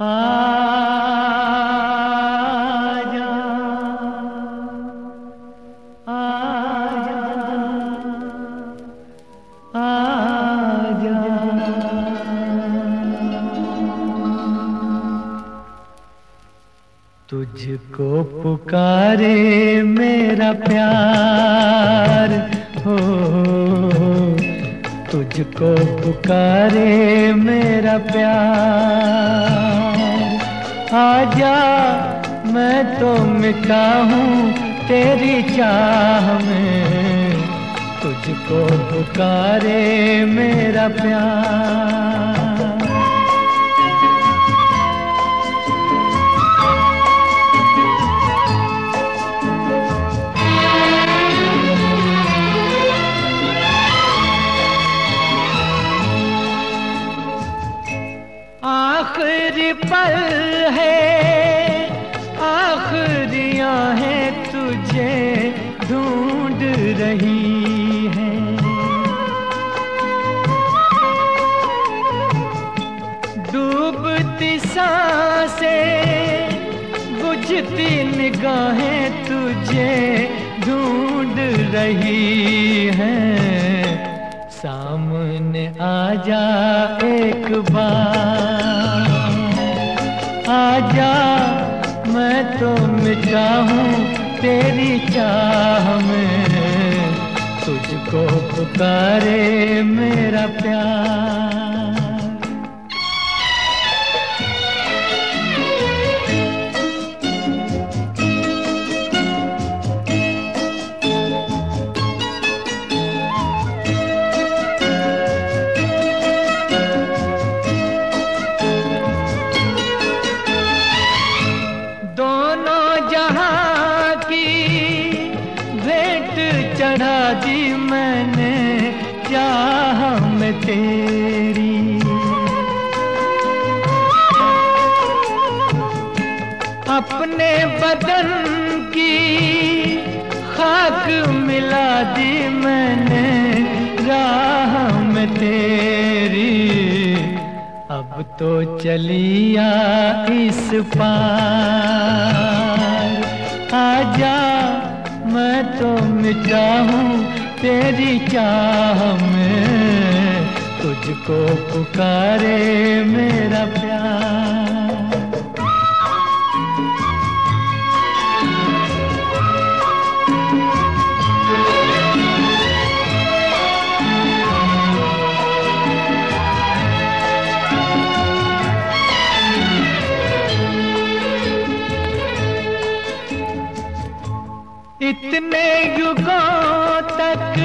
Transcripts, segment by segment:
आजा तुझको पुकारे मेरा प्यार हो। तुझको पुकारे मेरा प्यार। आजा मैं तो मिटा हूँ तेरी चाह में। तुझको पुकारे मेरा प्यार। बुझती निगाहें तुझे ढूंढ रही हैं। सामने आ जा एक बार। आजा मैं तो मिटा हूँ तेरी चाह में। तुझको पुकारे मेरा प्यार। जहाँ की भेंट चढ़ा दी मैंने, चाह में तेरी। अपने बदन की खाक मिला दी मैंने, राह में तेरी। अब तो चलिया इस पार। आजा मैं तो मिटा हूँ तेरी चाह में। तुझको पुकारे मेरा प्यार। इतने युगों तक,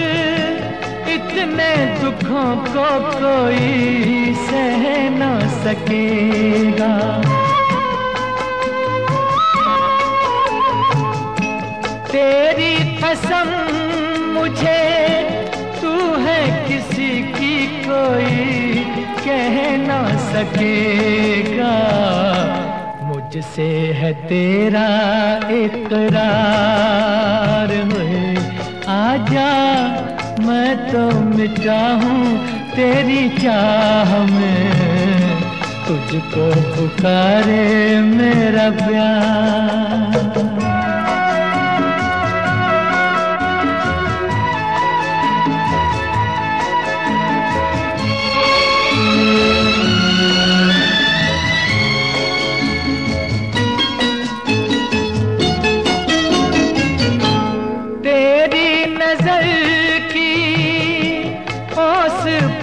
इतने दुखों को कोई सह न सकेगा। तेरी कसम मुझे, तू है किसी की कोई कह न सकेगा। मुझसे है तेरा इकरार हुए आजा, मैं तो मिटा हूँ तेरी चाह में। तुझको पुकारे मेरा प्यार।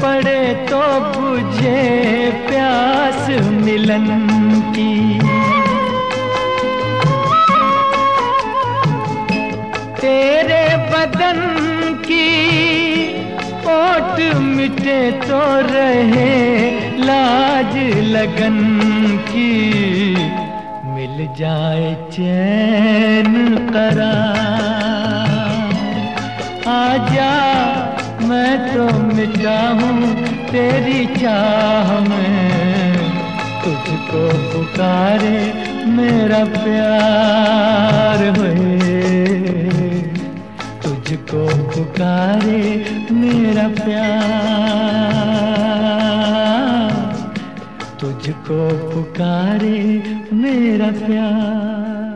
पड़े तो बुझे प्यास मिलन की। तेरे बदन की ओट मिटे तो रहे लाज लगन की। मिल जाए चैन करा आजा मैं तो मिटा हूँ तेरी चाह में तुझको पुकारे मेरा प्यार हुए। तुझको पुकारे मेरा प्यार। तुझको पुकारे मेरा प्यार।